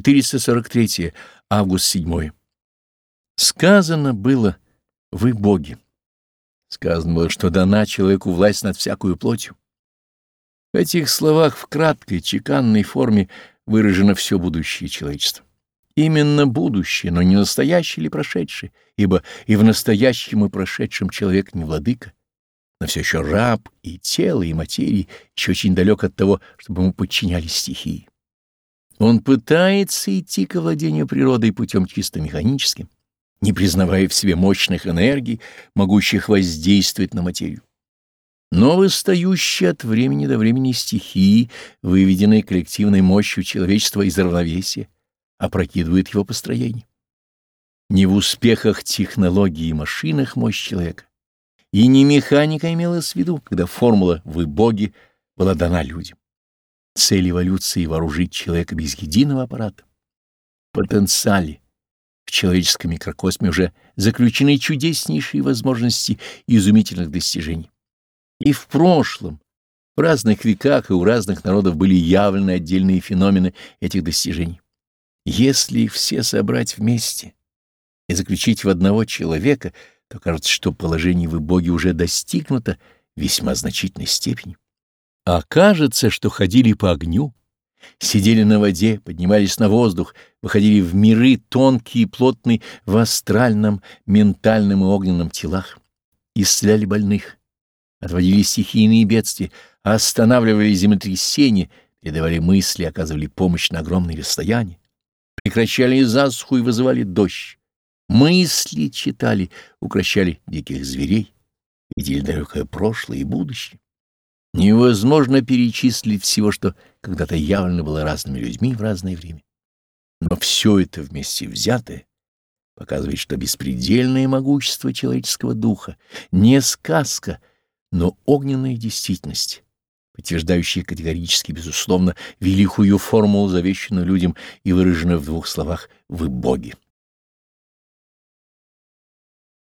443. Август 7. Сказано было «Вы боги». Сказано было, что дана человеку власть над всякую плотью. В этих словах в краткой, чеканной форме выражено все будущее человечества. Именно будущее, но не настоящее или прошедшее, ибо и в настоящем и прошедшем человек не владыка, но все еще раб и тело, и материи, еще очень далек от того, чтобы ему подчинялись стихии. Он пытается идти к владению природой путем чисто механическим, не признавая в себе мощных энергий, могущих воздействовать на материю. Но выстающие от времени до времени стихии, выведенные коллективной мощью человечества из равновесия, опрокидывают его построение. Не в успехах технологии и машинах мощь человека, и не механика имелась в виду, когда формула «вы боги» была дана людям. Цель эволюции — вооружить человека без единого аппарата. Потенциале в человеческом микрокосме уже заключены чудеснейшие возможности изумительных достижений. И в прошлом, в разных веках и у разных народов были явлены отдельные феномены этих достижений. Если все собрать вместе и заключить в одного человека, то кажется, что положение в боге уже достигнуто весьма значительной степени. А кажется, что ходили по огню, сидели на воде, поднимались на воздух, выходили в миры тонкие и плотные в астральном, ментальном и огненном телах, исцеляли больных, отводили стихийные бедствия, останавливали землетрясения, передавали мысли, оказывали помощь на огромные расстояния, прекращали засуху и вызывали дождь, мысли читали, укращали диких зверей, видели далекое прошлое и будущее. Невозможно перечислить всего, что когда-то явлено было разными людьми в разное время. Но все это вместе взятое показывает, что беспредельное могущество человеческого духа не сказка, но огненная действительность, подтверждающая категорически, безусловно, великую формулу, завещанную людям и выраженную в двух словах «вы боги».